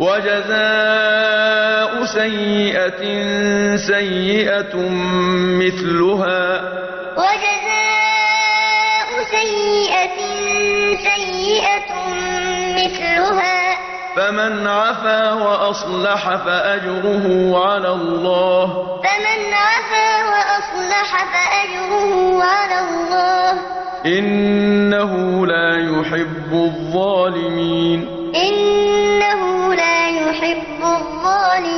وَجَزَاءُ سَيِّئَةٍ سَيِّئَةٌ مِّثْلُهَا ۖ. فَمَنْ عَفَا وَأَصْلَحَ فَأَجْرُهُ عَلَى اللَّهِ ۚ. وَجَزَاءُ سَيِّئَةٍ سَيِّئَةٌ مِّثْلُهَا ۖ فَمَنْ عَفَا وَأَصْلَحَ فَأَجْرُهُ عَلَى اللَّهِ ۚ. إِنَّهُ لَا يُحِبُّ الظَّالِمِينَ. يحب الظالمين